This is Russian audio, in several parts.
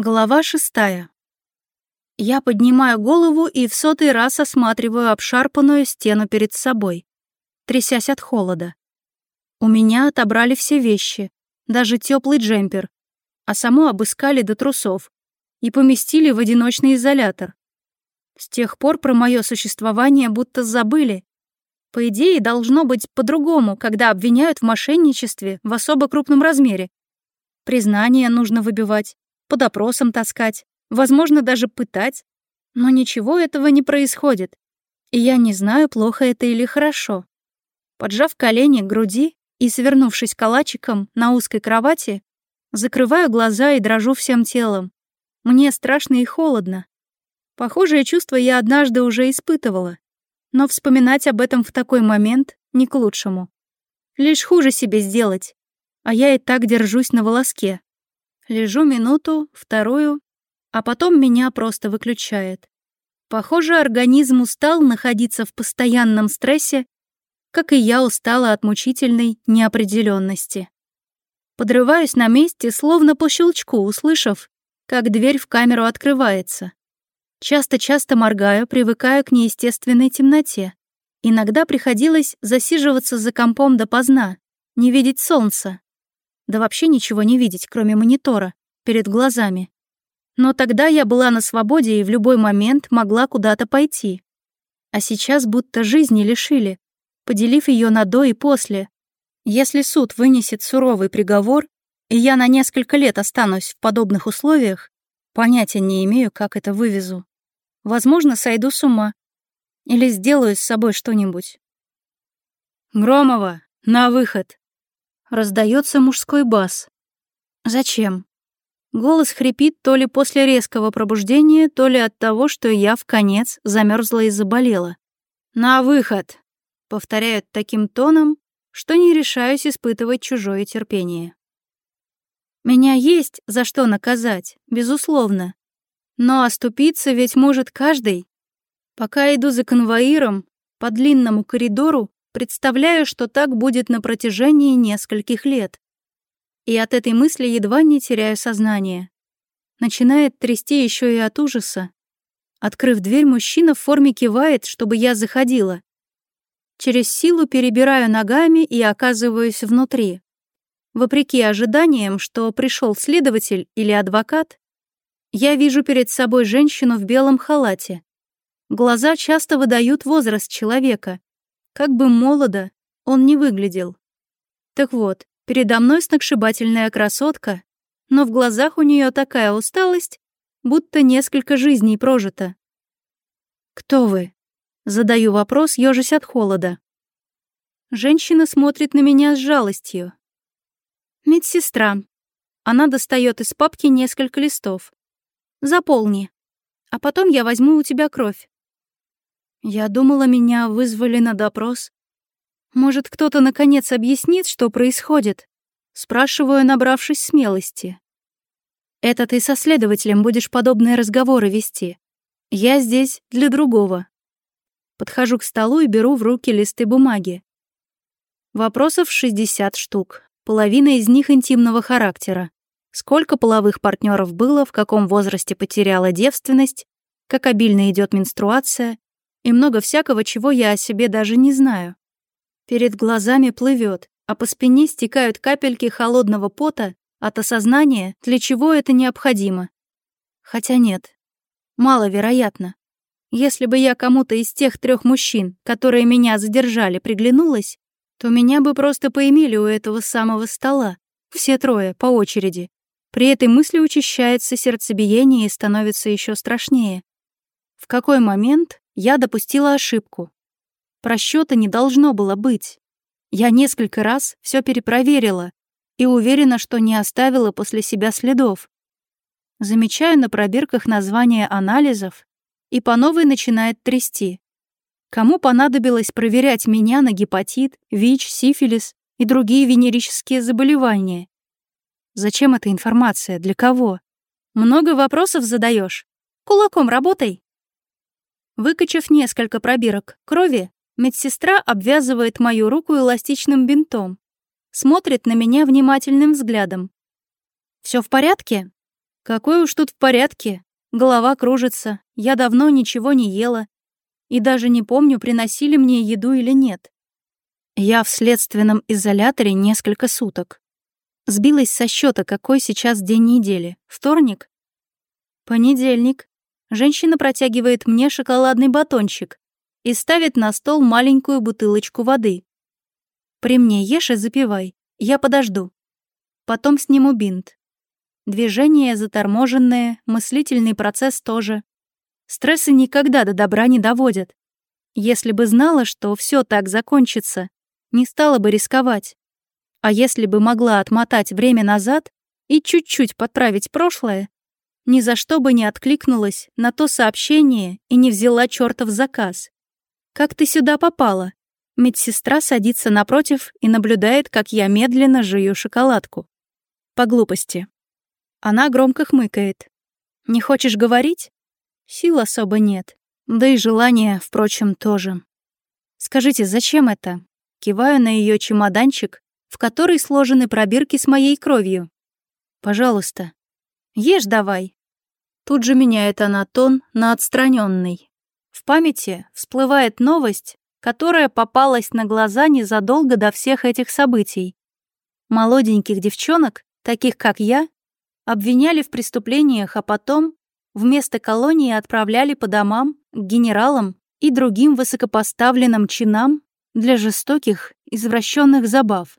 Глава шестая. Я поднимаю голову и в сотый раз осматриваю обшарпанную стену перед собой, трясясь от холода. У меня отобрали все вещи, даже теплый джемпер, а саму обыскали до трусов и поместили в одиночный изолятор. С тех пор про мое существование будто забыли. По идее, должно быть по-другому, когда обвиняют в мошенничестве в особо крупном размере. Признание нужно выбивать по допросам таскать, возможно, даже пытать. Но ничего этого не происходит. И я не знаю, плохо это или хорошо. Поджав колени к груди и свернувшись калачиком на узкой кровати, закрываю глаза и дрожу всем телом. Мне страшно и холодно. Похожее чувство я однажды уже испытывала. Но вспоминать об этом в такой момент не к лучшему. Лишь хуже себе сделать. А я и так держусь на волоске. Лежу минуту, вторую, а потом меня просто выключает. Похоже, организм устал находиться в постоянном стрессе, как и я устала от мучительной неопределенности. Подрываюсь на месте, словно по щелчку, услышав, как дверь в камеру открывается. Часто-часто моргаю, привыкаю к неестественной темноте. Иногда приходилось засиживаться за компом допоздна, не видеть солнца да вообще ничего не видеть, кроме монитора, перед глазами. Но тогда я была на свободе и в любой момент могла куда-то пойти. А сейчас будто жизни лишили, поделив ее на «до» и «после». Если суд вынесет суровый приговор, и я на несколько лет останусь в подобных условиях, понятия не имею, как это вывезу. Возможно, сойду с ума. Или сделаю с собой что-нибудь. «Громова, на выход!» Раздается мужской бас. Зачем? Голос хрипит то ли после резкого пробуждения, то ли от того, что я в конец замерзла и заболела. «На выход!» — повторяют таким тоном, что не решаюсь испытывать чужое терпение. Меня есть за что наказать, безусловно. Но оступиться ведь может каждый. Пока иду за конвоиром, по длинному коридору, представляя, что так будет на протяжении нескольких лет. И от этой мысли едва не теряю сознание. Начинает трясти еще и от ужаса. Открыв дверь, мужчина в форме кивает, чтобы я заходила. Через силу перебираю ногами и оказываюсь внутри. Вопреки ожиданиям, что пришел следователь или адвокат, я вижу перед собой женщину в белом халате. Глаза часто выдают возраст человека, как бы молодо он не выглядел. Так вот, передо мной сногсшибательная красотка, но в глазах у нее такая усталость, будто несколько жизней прожито. «Кто вы?» — задаю вопрос, ёжись от холода. Женщина смотрит на меня с жалостью. «Медсестра». Она достает из папки несколько листов. «Заполни. А потом я возьму у тебя кровь». Я думала, меня вызвали на допрос. Может, кто-то наконец объяснит, что происходит? Спрашиваю, набравшись смелости. Это ты со следователем будешь подобные разговоры вести. Я здесь для другого. Подхожу к столу и беру в руки листы бумаги. Вопросов 60 штук. Половина из них интимного характера. Сколько половых партнеров было, в каком возрасте потеряла девственность, как обильно идет менструация, и много всякого, чего я о себе даже не знаю. Перед глазами плывет, а по спине стекают капельки холодного пота от осознания, для чего это необходимо. Хотя нет, маловероятно. Если бы я кому-то из тех трех мужчин, которые меня задержали, приглянулась, то меня бы просто поимели у этого самого стола. Все трое, по очереди. При этой мысли учащается сердцебиение и становится еще страшнее. В какой момент я допустила ошибку. Просчета не должно было быть. Я несколько раз все перепроверила и уверена, что не оставила после себя следов. Замечаю на пробирках названия анализов и по новой начинает трясти. Кому понадобилось проверять меня на гепатит, ВИЧ, сифилис и другие венерические заболевания? Зачем эта информация? Для кого? Много вопросов задаешь. Кулаком работай. Выкачав несколько пробирок крови, медсестра обвязывает мою руку эластичным бинтом. Смотрит на меня внимательным взглядом. Все в порядке?» «Какое уж тут в порядке. Голова кружится, я давно ничего не ела. И даже не помню, приносили мне еду или нет. Я в следственном изоляторе несколько суток. Сбилась со счета, какой сейчас день недели. Вторник? Понедельник. Женщина протягивает мне шоколадный батончик и ставит на стол маленькую бутылочку воды. При мне ешь и запивай, я подожду. Потом сниму бинт. Движение заторможенное, мыслительный процесс тоже. Стрессы никогда до добра не доводят. Если бы знала, что все так закончится, не стала бы рисковать. А если бы могла отмотать время назад и чуть-чуть подправить прошлое, ни за что бы не откликнулась на то сообщение и не взяла чертов заказ. «Как ты сюда попала?» Медсестра садится напротив и наблюдает, как я медленно жую шоколадку. По глупости. Она громко хмыкает. «Не хочешь говорить?» Сил особо нет. Да и желания, впрочем, тоже. «Скажите, зачем это?» Киваю на ее чемоданчик, в который сложены пробирки с моей кровью. «Пожалуйста». «Ешь давай», Тут же меняет она тон на отстраненный. В памяти всплывает новость, которая попалась на глаза незадолго до всех этих событий. Молоденьких девчонок, таких как я, обвиняли в преступлениях, а потом вместо колонии отправляли по домам, к генералам и другим высокопоставленным чинам для жестоких, извращенных забав.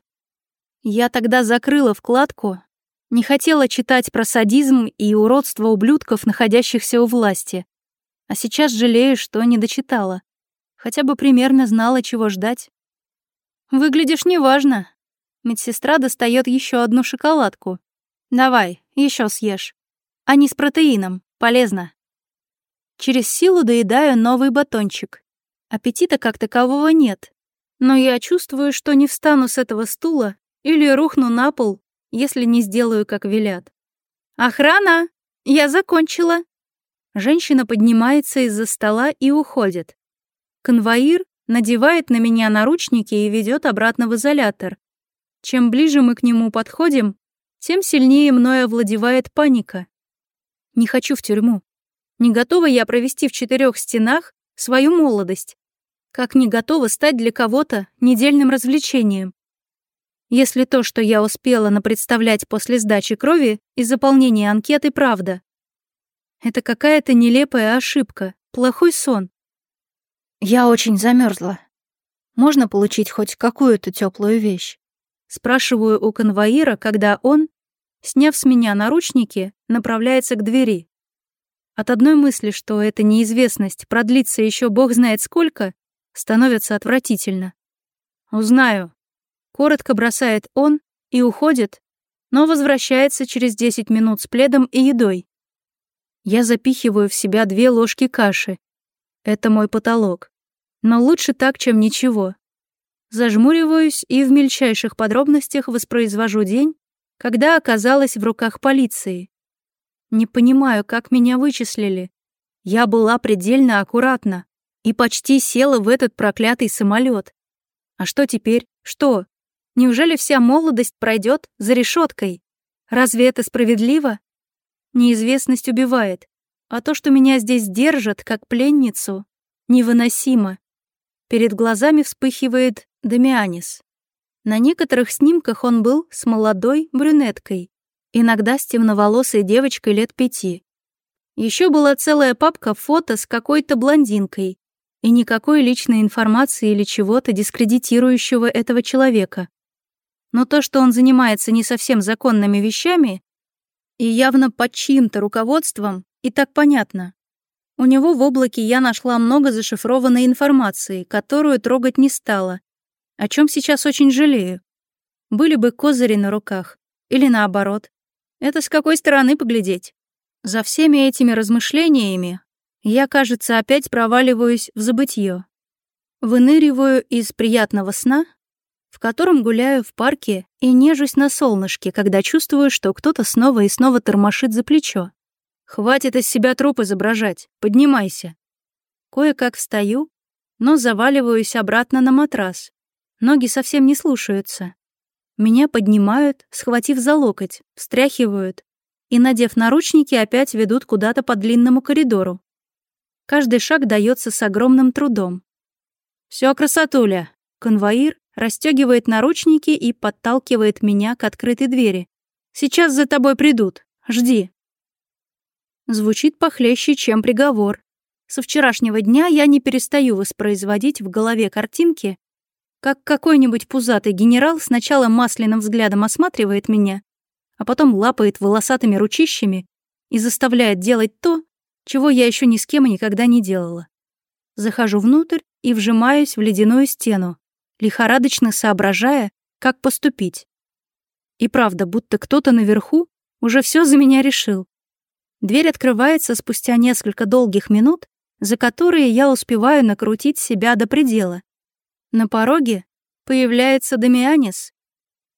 Я тогда закрыла вкладку не хотела читать про садизм и уродство ублюдков, находящихся у власти. А сейчас жалею, что не дочитала. Хотя бы примерно знала, чего ждать. «Выглядишь неважно». Медсестра достает еще одну шоколадку. «Давай, еще съешь. Они с протеином. Полезно». Через силу доедаю новый батончик. Аппетита как такового нет. Но я чувствую, что не встану с этого стула или рухну на пол, если не сделаю, как велят. «Охрана! Я закончила!» Женщина поднимается из-за стола и уходит. Конвоир надевает на меня наручники и ведет обратно в изолятор. Чем ближе мы к нему подходим, тем сильнее мною овладевает паника. Не хочу в тюрьму. Не готова я провести в четырех стенах свою молодость. Как не готова стать для кого-то недельным развлечением. Если то, что я успела напредставлять после сдачи крови и заполнения анкеты, правда. Это какая-то нелепая ошибка, плохой сон. Я очень замерзла. Можно получить хоть какую-то теплую вещь? Спрашиваю у конвоира, когда он, сняв с меня наручники, направляется к двери. От одной мысли, что эта неизвестность продлится еще бог знает сколько, становится отвратительно. Узнаю, Коротко бросает он и уходит, но возвращается через 10 минут с пледом и едой. Я запихиваю в себя две ложки каши. Это мой потолок. Но лучше так, чем ничего. Зажмуриваюсь и в мельчайших подробностях воспроизвожу день, когда оказалась в руках полиции. Не понимаю, как меня вычислили. Я была предельно аккуратна и почти села в этот проклятый самолет. А что теперь? Что? Неужели вся молодость пройдет за решеткой? Разве это справедливо? Неизвестность убивает, а то, что меня здесь держат, как пленницу, невыносимо. Перед глазами вспыхивает Дамианис. На некоторых снимках он был с молодой брюнеткой, иногда с темноволосой девочкой лет пяти. Еще была целая папка фото с какой-то блондинкой и никакой личной информации или чего-то дискредитирующего этого человека. Но то, что он занимается не совсем законными вещами и явно под чьим-то руководством, и так понятно. У него в облаке я нашла много зашифрованной информации, которую трогать не стала, о чем сейчас очень жалею. Были бы козыри на руках. Или наоборот. Это с какой стороны поглядеть? За всеми этими размышлениями я, кажется, опять проваливаюсь в забытье. Выныриваю из приятного сна в котором гуляю в парке и нежусь на солнышке, когда чувствую, что кто-то снова и снова тормошит за плечо. «Хватит из себя труп изображать, поднимайся». Кое-как встаю, но заваливаюсь обратно на матрас. Ноги совсем не слушаются. Меня поднимают, схватив за локоть, встряхивают и, надев наручники, опять ведут куда-то по длинному коридору. Каждый шаг дается с огромным трудом. Все красотуля!» Конвоир расстегивает наручники и подталкивает меня к открытой двери. «Сейчас за тобой придут. Жди». Звучит похлеще, чем приговор. Со вчерашнего дня я не перестаю воспроизводить в голове картинки, как какой-нибудь пузатый генерал сначала масляным взглядом осматривает меня, а потом лапает волосатыми ручищами и заставляет делать то, чего я еще ни с кем и никогда не делала. Захожу внутрь и вжимаюсь в ледяную стену, лихорадочно соображая, как поступить. И правда, будто кто-то наверху уже все за меня решил. Дверь открывается спустя несколько долгих минут, за которые я успеваю накрутить себя до предела. На пороге появляется Дамианис,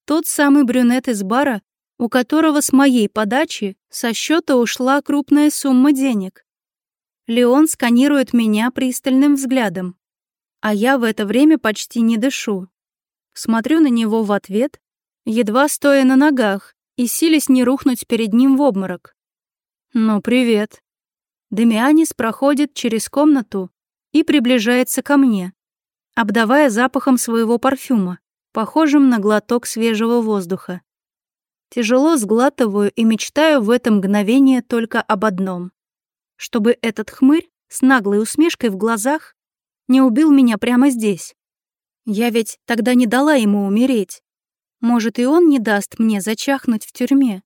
тот самый брюнет из бара, у которого с моей подачи со счета ушла крупная сумма денег. Леон сканирует меня пристальным взглядом а я в это время почти не дышу. Смотрю на него в ответ, едва стоя на ногах и силясь не рухнуть перед ним в обморок. «Ну, привет». Дамианис проходит через комнату и приближается ко мне, обдавая запахом своего парфюма, похожим на глоток свежего воздуха. Тяжело сглатываю и мечтаю в это мгновение только об одном. Чтобы этот хмырь с наглой усмешкой в глазах не убил меня прямо здесь? Я ведь тогда не дала ему умереть. Может, и он не даст мне зачахнуть в тюрьме.